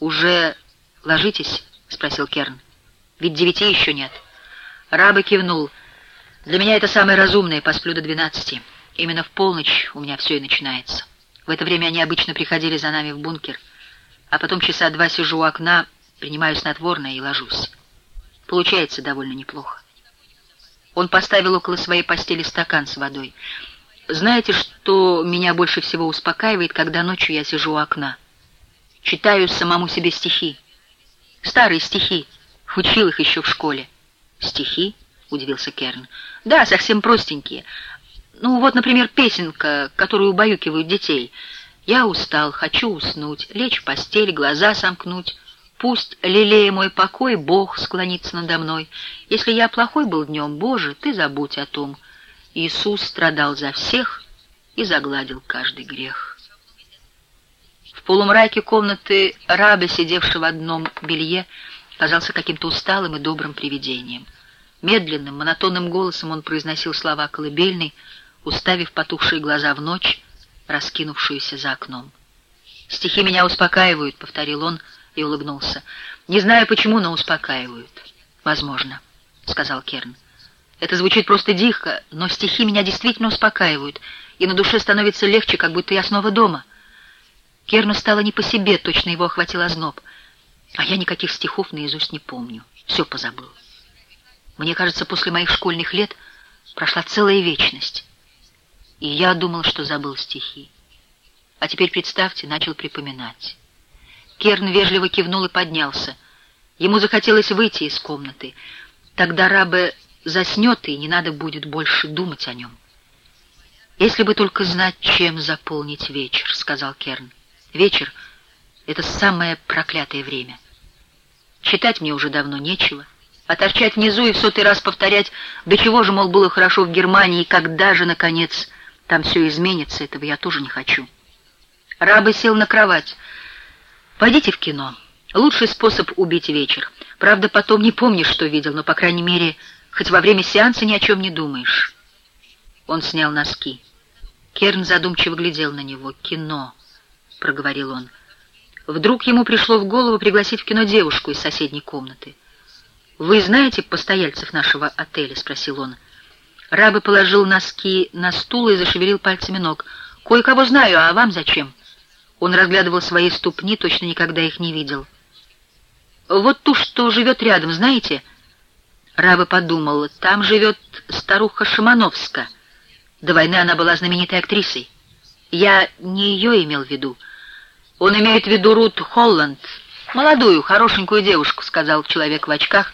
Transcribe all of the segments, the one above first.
«Уже ложитесь?» — спросил Керн. «Ведь девяти еще нет». Раба кивнул. «Для меня это самое разумное, посплю до двенадцати. Именно в полночь у меня все и начинается. В это время они обычно приходили за нами в бункер, а потом часа два сижу у окна, принимаю снотворное и ложусь. Получается довольно неплохо». Он поставил около своей постели стакан с водой. «Знаете, что меня больше всего успокаивает, когда ночью я сижу у окна? Читаю самому себе стихи. Старые стихи. Учил их еще в школе». «Стихи?» — удивился Керн. «Да, совсем простенькие. Ну, вот, например, песенка, которую убаюкивают детей. Я устал, хочу уснуть, лечь в постель, глаза сомкнуть». Пусть, лелея мой покой, Бог склонится надо мной. Если я плохой был днем, Боже, ты забудь о том. Иисус страдал за всех и загладил каждый грех. В полумраке комнаты раба, сидевшего в одном белье, казался каким-то усталым и добрым привидением. Медленным, монотонным голосом он произносил слова колыбельной, уставив потухшие глаза в ночь, раскинувшуюся за окном. «Стихи меня успокаивают», — повторил он, — и улыбнулся. «Не знаю почему, но успокаивают». «Возможно», — сказал Керн. «Это звучит просто дико, но стихи меня действительно успокаивают, и на душе становится легче, как будто я снова дома». Керну стало не по себе, точно его охватил озноб. А я никаких стихов наизусть не помню. Все позабыл. Мне кажется, после моих школьных лет прошла целая вечность. И я думал, что забыл стихи. А теперь, представьте, начал припоминать. Керн вежливо кивнул и поднялся. Ему захотелось выйти из комнаты. Тогда Рабе заснет, и не надо будет больше думать о нем. «Если бы только знать, чем заполнить вечер», — сказал Керн. «Вечер — это самое проклятое время. Читать мне уже давно нечего, а торчать внизу и в сотый раз повторять, до чего же, мол, было хорошо в Германии, и когда же, наконец, там все изменится, этого я тоже не хочу». Рабы сел на кровать. Пойдите в кино. Лучший способ убить вечер. Правда, потом не помнишь, что видел, но, по крайней мере, хоть во время сеанса ни о чем не думаешь. Он снял носки. Керн задумчиво глядел на него. «Кино», — проговорил он. Вдруг ему пришло в голову пригласить в кино девушку из соседней комнаты. «Вы знаете постояльцев нашего отеля?» — спросил он. Рабы положил носки на стул и зашевелил пальцами ног. «Кое-кого знаю, а вам зачем?» Он разглядывал свои ступни, точно никогда их не видел. «Вот ту, что живет рядом, знаете?» Раба подумал, там живет старуха Шимановска. До войны она была знаменитой актрисой. Я не ее имел в виду. Он имеет в виду Рут Холланд, молодую, хорошенькую девушку, сказал человек в очках,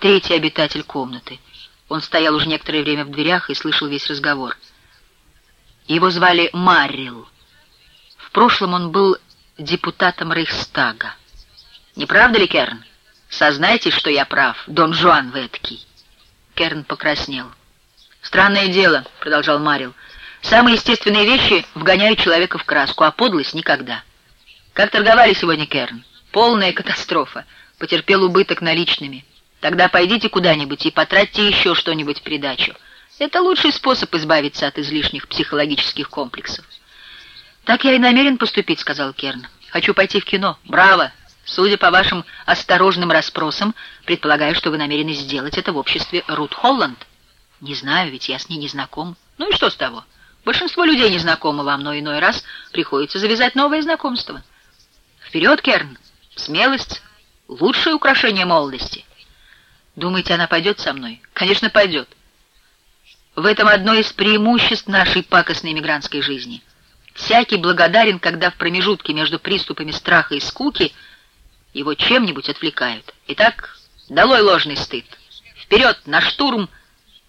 третий обитатель комнаты. Он стоял уже некоторое время в дверях и слышал весь разговор. Его звали Маррил прошлом он был депутатом Рейхстага. Не правда ли, Керн? Сознайтесь, что я прав, Дон Жуан вы эткий. Керн покраснел. «Странное дело», — продолжал Марил. «Самые естественные вещи вгоняют человека в краску, а подлость — никогда. Как торговали сегодня, Керн? Полная катастрофа. Потерпел убыток наличными. Тогда пойдите куда-нибудь и потратьте еще что-нибудь в придачу. Это лучший способ избавиться от излишних психологических комплексов. «Так я и намерен поступить», — сказал Керн. «Хочу пойти в кино. Браво! Судя по вашим осторожным расспросам, предполагаю, что вы намерены сделать это в обществе Рут Холланд. Не знаю, ведь я с ней не знаком. Ну и что с того? Большинство людей не знакомы вам, но иной раз приходится завязать новое знакомство. Вперед, Керн! Смелость — лучшее украшение молодости. Думаете, она пойдет со мной? Конечно, пойдет. В этом одно из преимуществ нашей пакостной эмигрантской жизни — Всякий благодарен, когда в промежутке между приступами страха и скуки его чем-нибудь отвлекают. Итак, долой ложный стыд. Вперед, на штурм,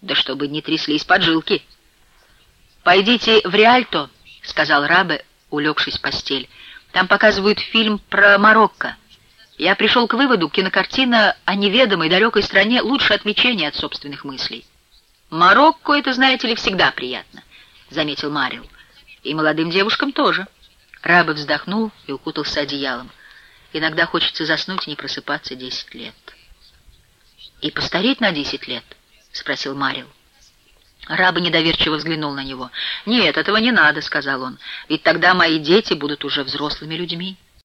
да чтобы не тряслись поджилки. «Пойдите в Риальто», — сказал Рабе, улегшись в постель. «Там показывают фильм про Марокко. Я пришел к выводу, кинокартина о неведомой далекой стране лучше отвлечения от собственных мыслей». «Марокко, это, знаете ли, всегда приятно», — заметил Марил. И молодым девушкам тоже. Раба вздохнул и укутался одеялом. Иногда хочется заснуть и не просыпаться десять лет. «И постареть на десять лет?» — спросил Марил. Раба недоверчиво взглянул на него. «Нет, этого не надо», — сказал он, — «ведь тогда мои дети будут уже взрослыми людьми».